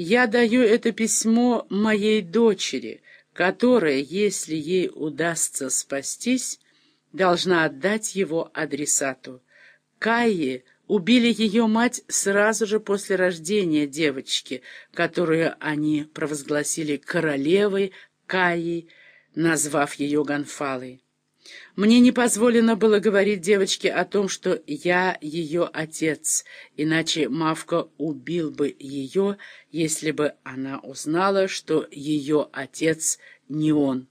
Я даю это письмо моей дочери, которая, если ей удастся спастись, должна отдать его адресату. Кайи убили ее мать сразу же после рождения девочки, которую они провозгласили королевой Кайей, назвав ее Гонфалой. Мне не позволено было говорить девочке о том, что я ее отец, иначе Мавка убил бы ее, если бы она узнала, что ее отец не он.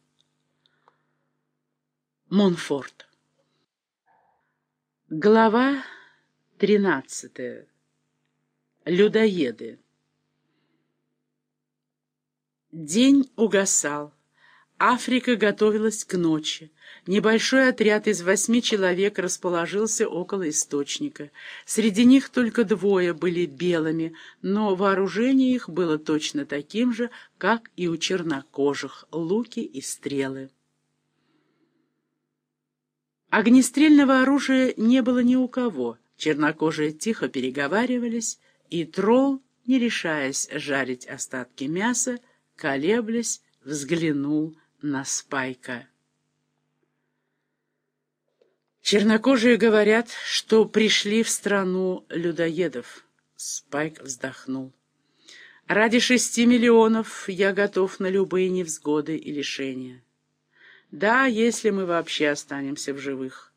Монфорт Глава тринадцатая. Людоеды День угасал. Африка готовилась к ночи. Небольшой отряд из восьми человек расположился около источника. Среди них только двое были белыми, но вооружение их было точно таким же, как и у чернокожих — луки и стрелы. Огнестрельного оружия не было ни у кого. Чернокожие тихо переговаривались, и тролл, не решаясь жарить остатки мяса, колеблясь, взглянул на Спайка. Чернокожие говорят, что пришли в страну людоедов. Спайк вздохнул. Ради шести миллионов я готов на любые невзгоды и лишения. Да, если мы вообще останемся в живых.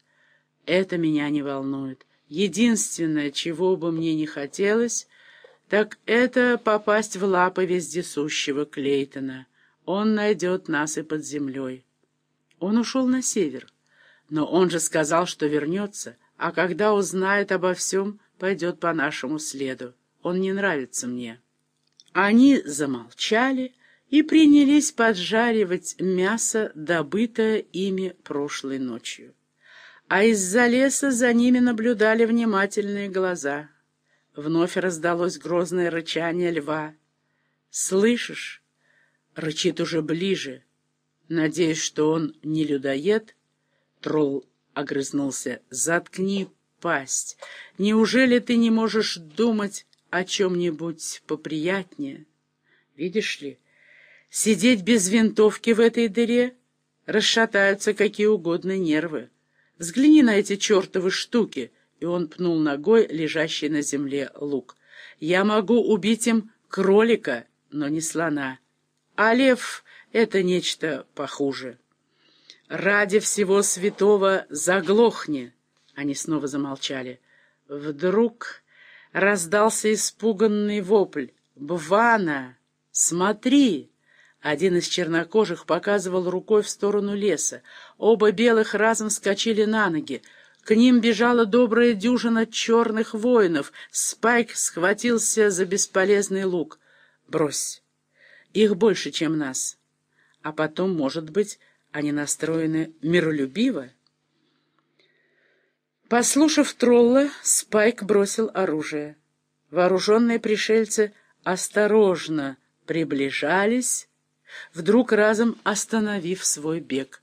Это меня не волнует. Единственное, чего бы мне не хотелось, так это попасть в лапы вездесущего Клейтона. Он найдет нас и под землей. Он ушел на север, но он же сказал, что вернется, а когда узнает обо всем, пойдет по нашему следу. Он не нравится мне. Они замолчали и принялись поджаривать мясо, добытое ими прошлой ночью. А из-за леса за ними наблюдали внимательные глаза. Вновь раздалось грозное рычание льва. «Слышишь?» Рычит уже ближе. Надеюсь, что он не людоед. Тролл огрызнулся. Заткни пасть. Неужели ты не можешь думать о чем-нибудь поприятнее? Видишь ли, сидеть без винтовки в этой дыре расшатаются какие угодно нервы. Взгляни на эти чертовы штуки, и он пнул ногой лежащий на земле лук. Я могу убить им кролика, но не слона а лев — это нечто похуже. «Ради всего святого заглохни!» Они снова замолчали. Вдруг раздался испуганный вопль. «Бвана! Смотри!» Один из чернокожих показывал рукой в сторону леса. Оба белых разом вскочили на ноги. К ним бежала добрая дюжина черных воинов. Спайк схватился за бесполезный лук. «Брось! Их больше, чем нас. А потом, может быть, они настроены миролюбиво? Послушав тролла, Спайк бросил оружие. Вооруженные пришельцы осторожно приближались, вдруг разом остановив свой бег.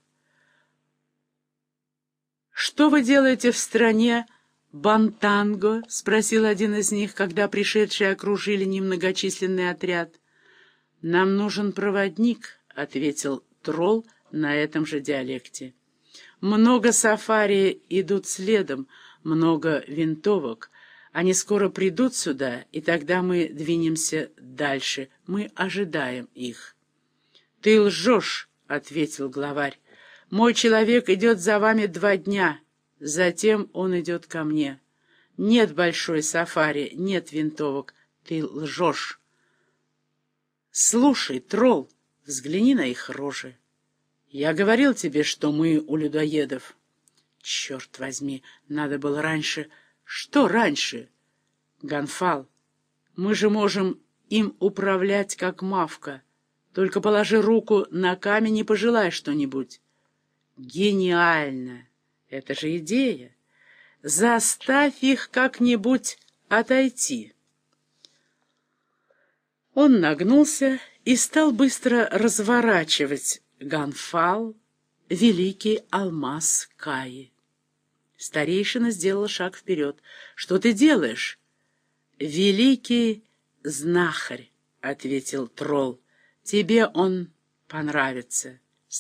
«Что вы делаете в стране Бантанго?» — спросил один из них, когда пришедшие окружили немногочисленный отряд. «Нам нужен проводник», — ответил тролл на этом же диалекте. «Много сафари идут следом, много винтовок. Они скоро придут сюда, и тогда мы двинемся дальше. Мы ожидаем их». «Ты лжешь», — ответил главарь. «Мой человек идет за вами два дня, затем он идет ко мне. Нет большой сафари, нет винтовок. Ты лжешь». «Слушай, тролл, взгляни на их рожи. Я говорил тебе, что мы у людоедов». «Черт возьми, надо было раньше...» «Что раньше?» «Гонфал, мы же можем им управлять, как мавка. Только положи руку на камень и пожелай что-нибудь». «Гениально! Это же идея! Заставь их как-нибудь отойти». Он нагнулся и стал быстро разворачивать ганфал, великий алмаз Каи. Старейшина сделала шаг вперед. «Что ты делаешь?» «Великий знахарь», ответил тролл. «Тебе он понравится».